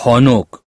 খনক